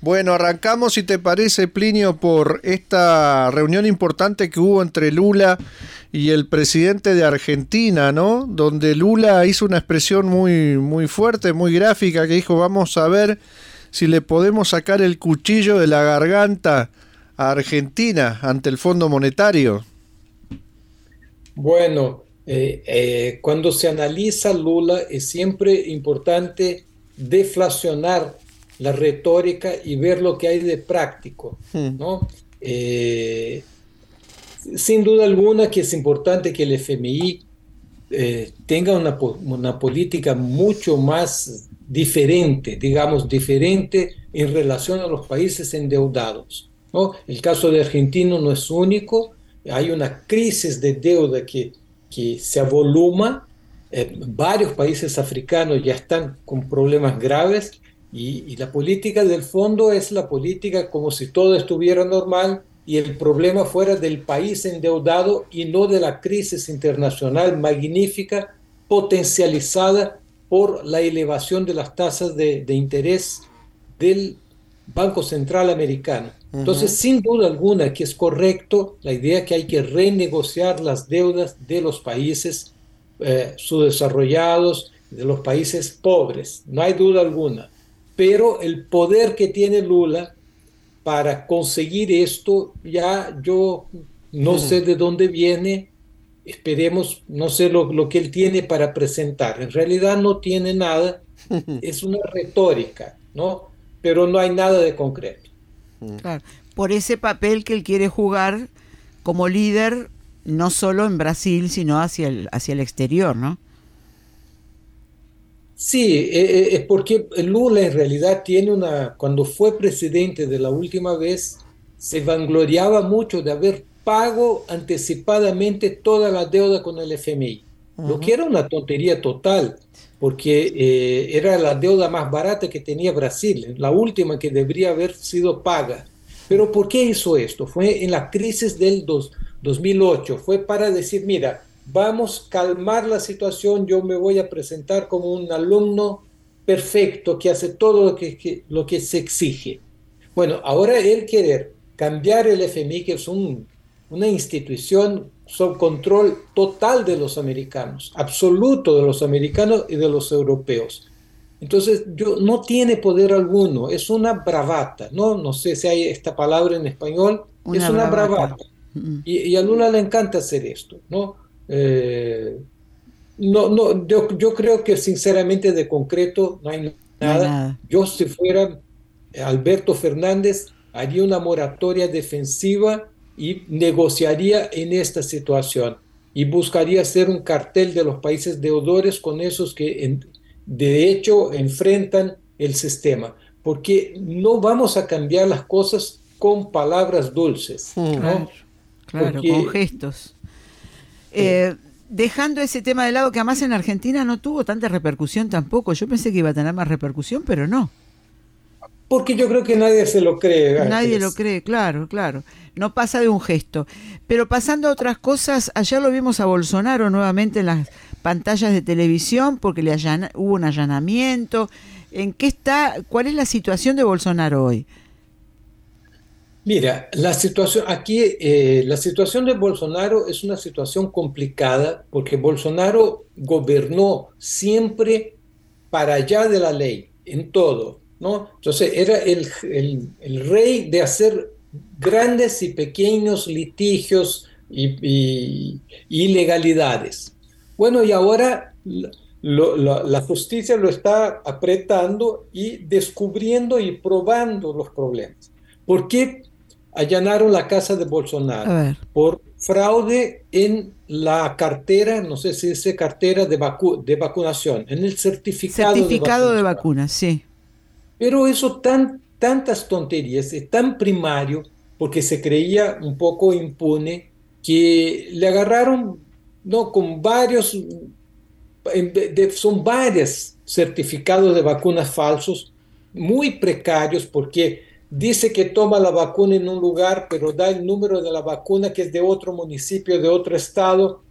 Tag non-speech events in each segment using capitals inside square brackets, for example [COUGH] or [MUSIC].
Bueno, arrancamos, si te parece, Plinio, por esta reunión importante que hubo entre Lula y el presidente de Argentina, ¿no? Donde Lula hizo una expresión muy, muy fuerte, muy gráfica, que dijo, vamos a ver si le podemos sacar el cuchillo de la garganta a Argentina ante el Fondo Monetario. Bueno, eh, eh, cuando se analiza Lula es siempre importante deflacionar la retórica y ver lo que hay de práctico, ¿no? Eh, sin duda alguna que es importante que el FMI eh, tenga una, una política mucho más diferente, digamos, diferente en relación a los países endeudados. ¿no? El caso de Argentina no es único, hay una crisis de deuda que, que se avoluma, eh, varios países africanos ya están con problemas graves y, y la política del fondo es la política como si todo estuviera normal y el problema fuera del país endeudado y no de la crisis internacional magnífica potencializada por la elevación de las tasas de, de interés del Banco Central Americano. Entonces, sin duda alguna que es correcto la idea que hay que renegociar las deudas de los países eh, subdesarrollados, de los países pobres, no hay duda alguna. Pero el poder que tiene Lula para conseguir esto, ya yo no sé de dónde viene, esperemos, no sé lo, lo que él tiene para presentar. En realidad no tiene nada, [LAUGHS] es una retórica, ¿no? Pero no hay nada de concreto. Claro, por ese papel que él quiere jugar como líder, no solo en Brasil, sino hacia el, hacia el exterior, ¿no? Sí, eh, eh, es porque Lula en realidad tiene una, cuando fue presidente de la última vez, se vangloriaba mucho de haber pago anticipadamente toda la deuda con el FMI, lo que era una tontería total, porque eh, era la deuda más barata que tenía Brasil, la última que debería haber sido paga. Pero ¿por qué hizo esto? Fue en la crisis del dos- 2008, fue para decir, mira, vamos a calmar la situación, yo me voy a presentar como un alumno perfecto que hace todo lo que, que- lo que se exige. Bueno, ahora él quiere cambiar el FMI, que es un- una institución sob control total de los americanos, absoluto de los americanos y de los europeos. Entonces, yo, no tiene poder alguno, es una bravata, ¿no? No sé si hay esta palabra en español, Una es una bravata. bravata. Y, y a Lula le encanta hacer esto, ¿no? Eh, no, no yo, yo creo que sinceramente de concreto no hay No hay nada. nada. Yo si fuera Alberto Fernández haría una moratoria defensiva y negociaría en esta situación y buscaría hacer un cartel de los países deudores con esos que en- de hecho enfrentan el sistema, porque no vamos a cambiar las cosas con palabras dulces, ¿no? Claro, claro, Porque- con gestos. Eh, dejando ese tema de lado, que además en Argentina no tuvo tanta repercusión tampoco. Yo pensé que iba a tener más repercusión, pero no. Porque yo creo que nadie se lo cree. Nadie lo cree, claro, claro. No pasa de un gesto. Pero pasando a otras cosas, ayer lo vimos a Bolsonaro nuevamente en las pantallas de televisión porque le allana- hubo un allanamiento. ¿En qué está? ¿Cuál es la situación de Bolsonaro hoy? Mira, la situación aquí, eh, la situación de Bolsonaro es una situación complicada porque Bolsonaro gobernó siempre para allá de la ley, en todo, ¿no? Entonces era el, el- rey de hacer grandes y pequeños litigios y, ilegalidades. Bueno, y ahora la justicia lo está apretando y descubriendo y probando los problemas. ¿Por qué allanaron la casa de Bolsonaro por fraude en la cartera, no sé si dice cartera de, de vacunación, en el certificado, certificado de, vacunas. sí. Pero eso tan, tantas tonterías, es tan primario, porque se creía un poco impune, que le agarraron no con varios, son varios certificados de vacunas falsos, muy precarios, porque dice que toma la vacuna en un lugar, pero da el número de la vacuna que es de otro municipio, de otro estado.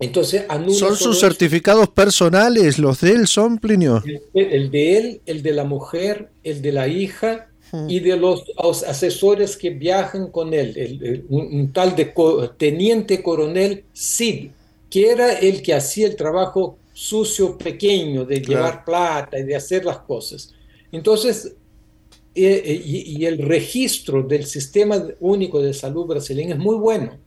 Entonces ¿Son sus certificados personales? ¿Los de él son, Plinio? El, de él, el de la mujer, el de la hija y de los, asesores que viajan con él. un, tal de teniente coronel Sid, que era el que hacía el trabajo sucio pequeño de llevar plata y de hacer las cosas. Entonces, eh, eh, y, el registro del sistema único de salud brasileño es muy bueno.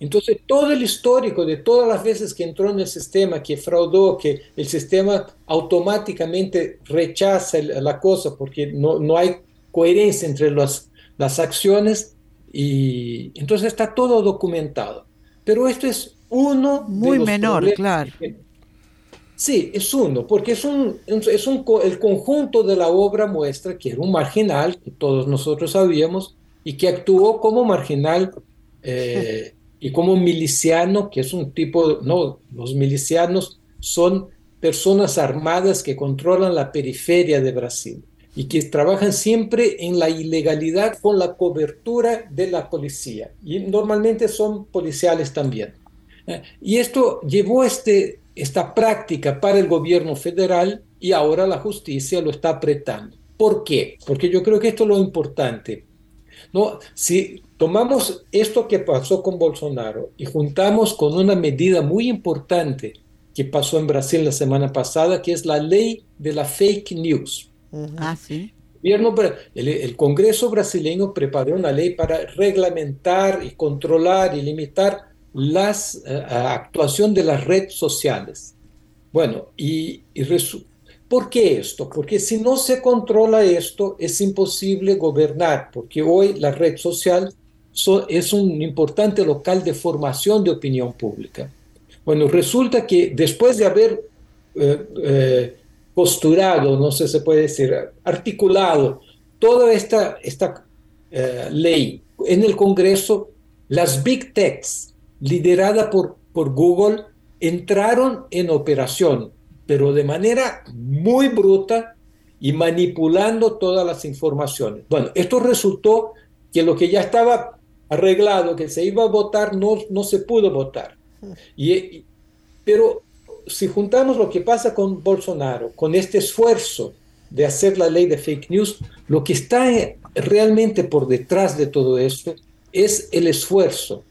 Entonces, todo el histórico de todas las veces que entró en el sistema, que fraudó, que el sistema automáticamente rechaza la cosa porque no, no hay coherencia entre las, las acciones, y entonces está todo documentado. Pero esto es uno muy menor, claro. Sí, es uno, porque es, un, es un, el conjunto de la obra muestra que era un marginal, que todos nosotros sabíamos, y que actuó como marginal eh, y como miliciano, que es un tipo, no, los milicianos son personas armadas que controlan la periferia de Brasil y que trabajan siempre en la ilegalidad con la cobertura de la policía. Y normalmente son policiales también. Eh, y esto llevó este, esta práctica para el gobierno federal y ahora la justicia lo está apretando. ¿Por qué? Porque yo creo que esto es lo importante. ¿no? Si tomamos esto que pasó con Bolsonaro y juntamos con una medida muy importante que pasó en Brasil la semana pasada, que es la ley de la fake news. Ah, sí. El, el, Congreso brasileño preparó una ley para reglamentar y controlar y limitar la eh, actuación de las redes sociales. Bueno, y, ¿por qué esto? Porque si no se controla esto, es imposible gobernar, porque hoy la red social es un importante local de formación de opinión pública. Bueno, resulta que después de haber eh, eh, posturado, no sé si se puede decir, articulado toda esta, esta ley en el Congreso, las big techs, liderada por, por Google, entraron en operación, pero de manera muy bruta y manipulando todas las informaciones. Bueno, esto resultó que lo que ya estaba arreglado, que se iba a votar, no, no se pudo votar. Y, pero si juntamos lo que pasa con Bolsonaro, con este esfuerzo de hacer la ley de fake news, lo que está realmente por detrás de todo esto es el esfuerzo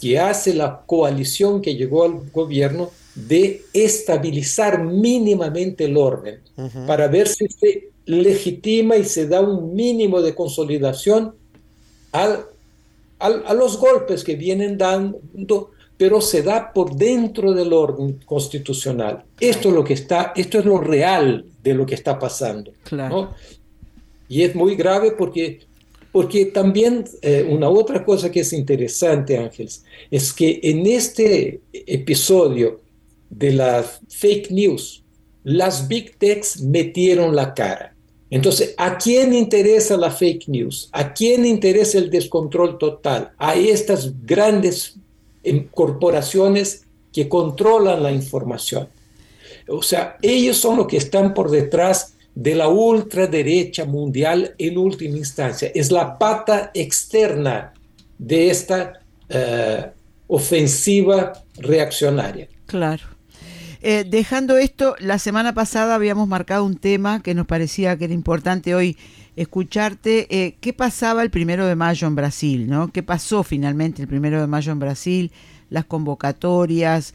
que hace la coalición que llegó al gobierno de estabilizar mínimamente el orden para ver si se legitima y se da un mínimo de consolidación al, a los golpes que vienen dando, pero se da por dentro del orden constitucional. Esto es lo que está, esto es lo real de lo que está pasando. Y es muy grave porque porque también eh, una otra cosa que es interesante, Ángeles, es que en este episodio de las fake news, las big techs metieron la cara. Entonces, ¿a quién interesa la fake news? ¿A quién interesa el descontrol total? A estas grandes em, corporaciones que controlan la información. O sea, ellos son los que están por detrás de la ultraderecha mundial en última instancia. Es la pata externa de esta eh, ofensiva reaccionaria. Claro. Eh, dejando esto, la semana pasada habíamos marcado un tema que nos parecía que era importante hoy escucharte. Eh, ¿Qué pasaba el primero de mayo en Brasil? ¿no? ¿Qué pasó finalmente el primero de mayo en Brasil? Las convocatorias,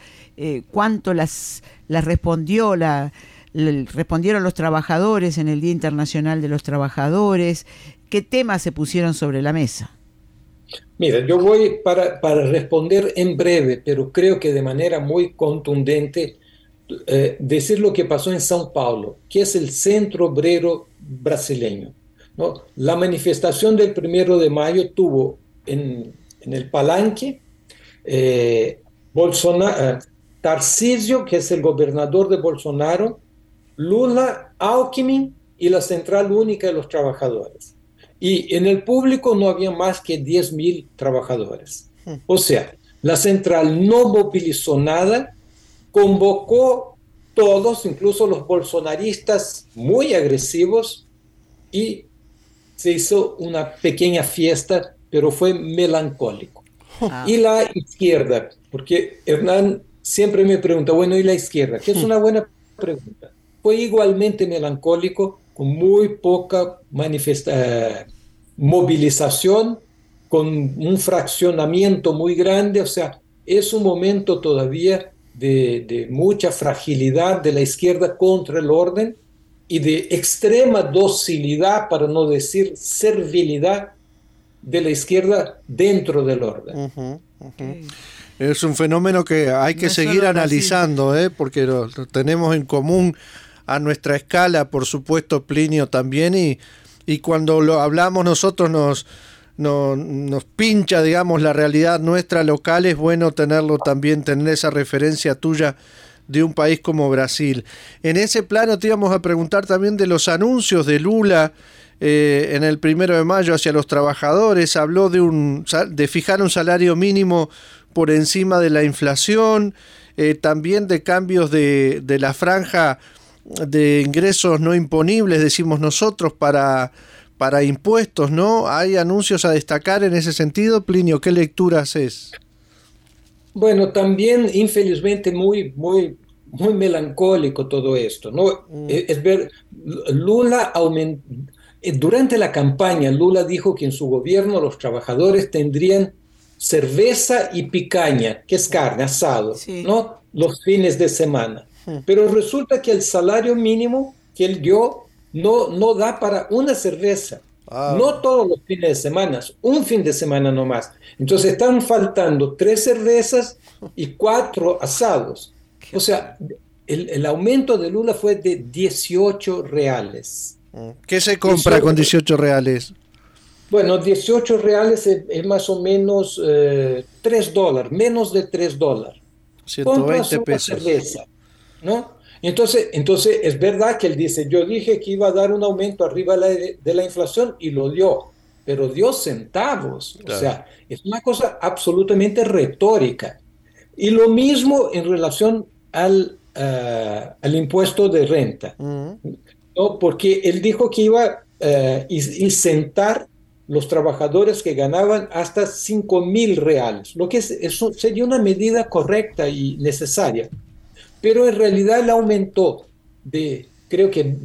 cuánto las, las respondió la, respondieron los trabajadores en el Día Internacional de los Trabajadores? ¿Qué temas se pusieron sobre la mesa? Mira, yo voy para, para responder en breve, pero creo que de manera muy contundente, eh, decir lo que pasó en São Paulo, que es el centro obrero brasileño, ¿no? La manifestación del primero de mayo tuvo en, en el Palanque eh, Bolsonaro, eh, Tarcisio, que es el gobernador de Bolsonaro, Lula, Alckmin y la Central Única de los Trabajadores. Y en el público no había más que 10.000 trabajadores. Hmm. O sea, la central no movilizó nada, convocó todos, incluso los bolsonaristas muy agresivos, y se hizo una pequeña fiesta, pero fue melancólico. Ah. Y la izquierda, porque Hernán siempre me pregunta, bueno, ¿y la izquierda? Que es hmm. una buena pregunta. Fue igualmente melancólico, con muy poca manifesta movilización, con un fraccionamiento muy grande, o sea, es un momento todavía de, de mucha fragilidad de la izquierda contra el orden y de extrema docilidad, para no decir servilidad, de la izquierda dentro del orden. Es un fenómeno que hay que seguir analizando, ¿eh? porque lo, tenemos en común a nuestra escala, por supuesto, Plinio también, y, y cuando lo hablamos nosotros nos, nos pincha, digamos, la realidad nuestra local, es bueno tenerlo también, tener esa referencia tuya de un país como Brasil. En ese plano te íbamos a preguntar también de los anuncios de Lula eh, en el primero de mayo hacia los trabajadores, habló de, un, de fijar un salario mínimo por encima de la inflación, eh, también de cambios de, de, la franja de ingresos no imponibles, decimos nosotros, para, para impuestos, ¿no? ¿Hay anuncios a destacar en ese sentido? Plinio, ¿qué lecturas es? Bueno, también infelizmente muy, muy, muy melancólico todo esto, ¿no? Mm. Es ver, Lula aumentó durante la campaña, Lula dijo que en su gobierno los trabajadores tendrían cerveza y picaña, que es carne, asado, ¿no? Los fines de semana. Pero resulta que el salario mínimo que él dio no, no da para una cerveza. Ah. No todos los fines de semana, un fin de semana nomás. Entonces están faltando tres cervezas y cuatro asados. O sea, el, el aumento de Lula fue de 18 reales. ¿Qué se compra con 18 reales? Bueno, 18 reales es, más o menos 3 eh, dólares, menos de 3 dólares. 120 pesos. Cerveza, ¿no? Entonces, entonces, es verdad que él dice, yo dije que iba a dar un aumento arriba de la, inflación y lo dio, pero dio centavos. O sea, es una cosa absolutamente retórica. Y lo mismo en relación al, eh, al impuesto de renta. ¿no? porque él dijo que iba a eh, sentar los trabajadores que ganaban hasta 5 mil reales, lo que es, eso sería una medida correcta y necesaria. Pero en realidad él aumentó de, creo que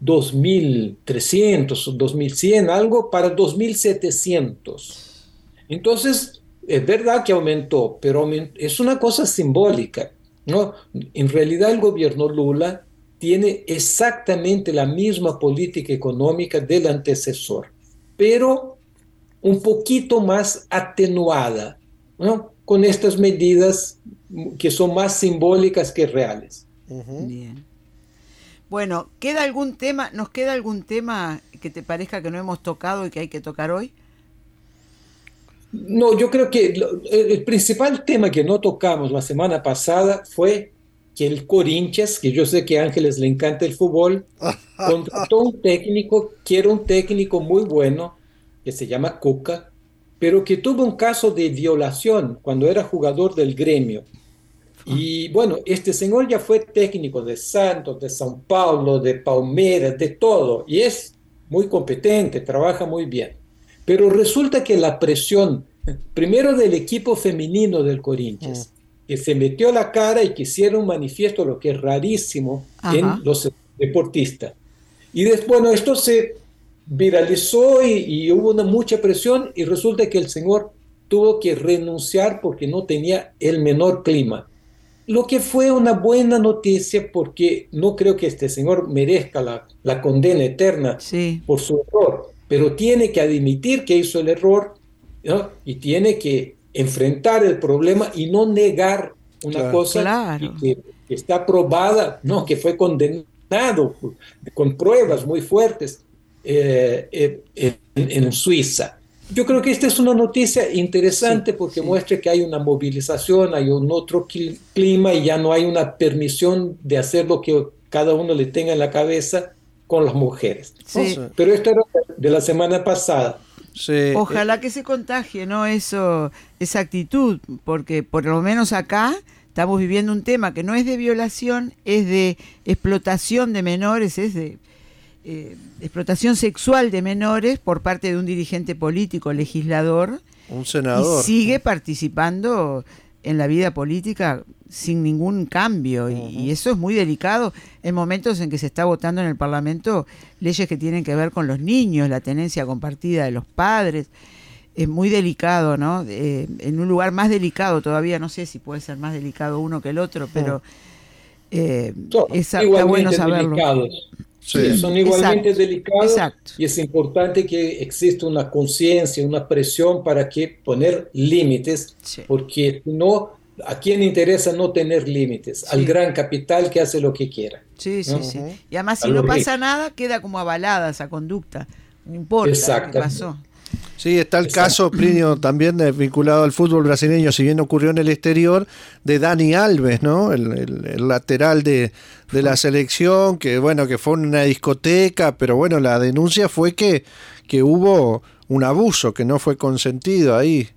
2.300 o 2.100, algo, para 2.700. Entonces, es verdad que aumentó, pero es una cosa simbólica. ¿no? En realidad el gobierno Lula tiene exactamente la misma política económica del antecesor, pero un poquito más atenuada, ¿no? Con estas medidas que son más simbólicas que reales. Bien. Bueno, ¿queda algún tema, nos queda algún tema que te parezca que no hemos tocado y que hay que tocar hoy? No, yo creo que el principal tema que no tocamos la semana pasada fue que el Corinthians, que yo sé que a Ángeles le encanta el fútbol, [LAUGHS] contrató un técnico que era un técnico muy bueno, que se llama Cuca, pero que tuvo un caso de violación cuando era jugador del gremio. Y bueno, este señor ya fue técnico de Santos, de São Paulo, de Palmeiras, de todo, y es muy competente, trabaja muy bien. Pero resulta que la presión, primero del equipo femenino del Corinthians, que se metió la cara y que hicieron un manifiesto, lo que es rarísimo en los deportistas. Y después, bueno, esto se viralizó y, hubo una mucha presión y resulta que el señor tuvo que renunciar porque no tenía el menor clima. Lo que fue una buena noticia porque no creo que este señor merezca la, la condena eterna por su error, pero tiene que admitir que hizo el error y tiene que enfrentar el problema y no negar una cosa Que, está probada, no, que fue condenado con pruebas muy fuertes. Eh, en, Suiza. Yo creo que esta es una noticia interesante porque muestra que hay una movilización, hay un otro clima y ya no hay una permisión de hacer lo que cada uno le tenga en la cabeza con las mujeres. Pero esto era de la semana pasada. Ojalá que se contagie, ¿no? Eso, esa actitud, porque por lo menos acá estamos viviendo un tema que no es de violación, es de explotación de menores, es de eh, explotación sexual de menores por parte de un dirigente político, legislador. Un senador. Y sigue participando en la vida política sin ningún cambio. y, eso es muy delicado en momentos en que se está votando en el Parlamento leyes que tienen que ver con los niños, la tenencia compartida de los padres. Es muy delicado, ¿no? Eh, en un lugar más delicado todavía, no sé si puede ser más delicado uno que el otro, pero eh, está bueno saberlo. Son igualmente delicados y es importante que exista una conciencia, una presión para que poner límites, porque no, ¿a quién interesa no tener límites? Al gran capital que hace lo que quiera. Sí, sí, sí. Y además si no pasa nada, queda como avalada esa conducta. No importa lo que pasó. Sí, está el caso, Plinio, también vinculado al fútbol brasileño, si bien ocurrió en el exterior, de Dani Alves, ¿no? El, lateral de, la selección, que bueno, que fue en una discoteca, pero bueno, la denuncia fue que, que hubo un abuso, que no fue consentido ahí.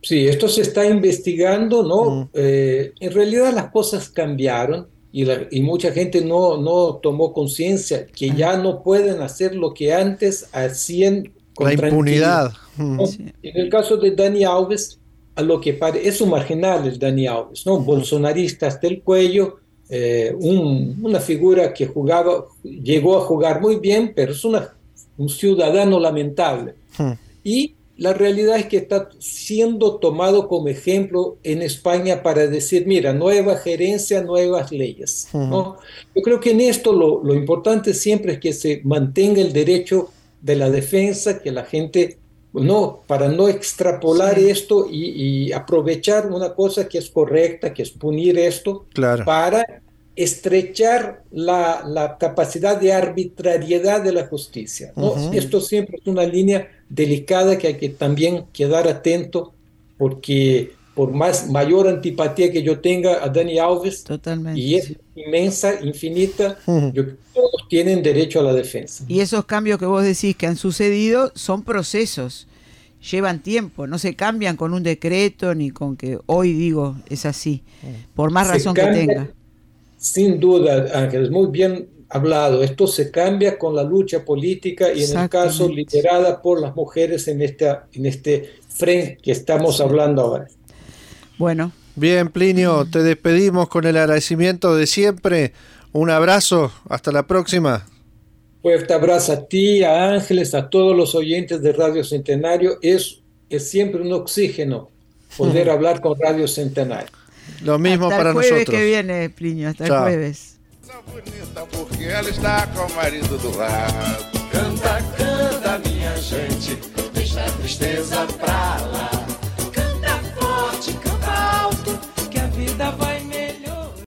Sí, esto se está investigando, ¿no? Mm. Eh, en realidad las cosas cambiaron y, y mucha gente no, no tomó conciencia que ya no pueden hacer lo que antes hacían la impunidad. Mm. En el caso de Dani Alves, a lo que parece, es un marginal el Dani Alves, ¿no? Bolsonarista hasta el cuello, eh, una figura que jugaba, llegó a jugar muy bien, pero es una, un ciudadano lamentable. Hmm. Y la realidad es que está siendo tomado como ejemplo en España para decir, mira, nueva gerencia, nuevas leyes. ¿no? Hmm. Yo creo que en esto lo, lo importante siempre es que se mantenga el derecho de la defensa, que la gente, no, para no extrapolar esto y, aprovechar una cosa que es correcta, que es punir esto, para estrechar la, capacidad de arbitrariedad de la justicia. Esto siempre es una línea delicada que hay que también quedar atento porque por más mayor antipatía que yo tenga a Dani Alves, y es inmensa, infinita, todos tienen derecho a la defensa. Y esos cambios que vos decís que han sucedido son procesos, llevan tiempo, no se cambian con un decreto ni con que hoy digo es así, por más razón que tenga. Sin duda, Ángel, muy bien hablado. Esto se cambia con la lucha política y en el caso liderada por las mujeres en, esta, en este frente que estamos hablando ahora. Bueno. Bien, Plinio, te despedimos con el agradecimiento de siempre. Un abrazo, hasta la próxima. Fuerte abrazo a ti, a Ángeles, a todos los oyentes de Radio Centenario. Es, es siempre un oxígeno poder [LAUGHS] hablar con Radio Centenario. Lo mismo para nosotros. Hasta el jueves que viene, Plinio, hasta Chao. el jueves. Canta, canta, minha gente, deixa a tristeza pra lá. Canta forte, canta alto, que a vida vai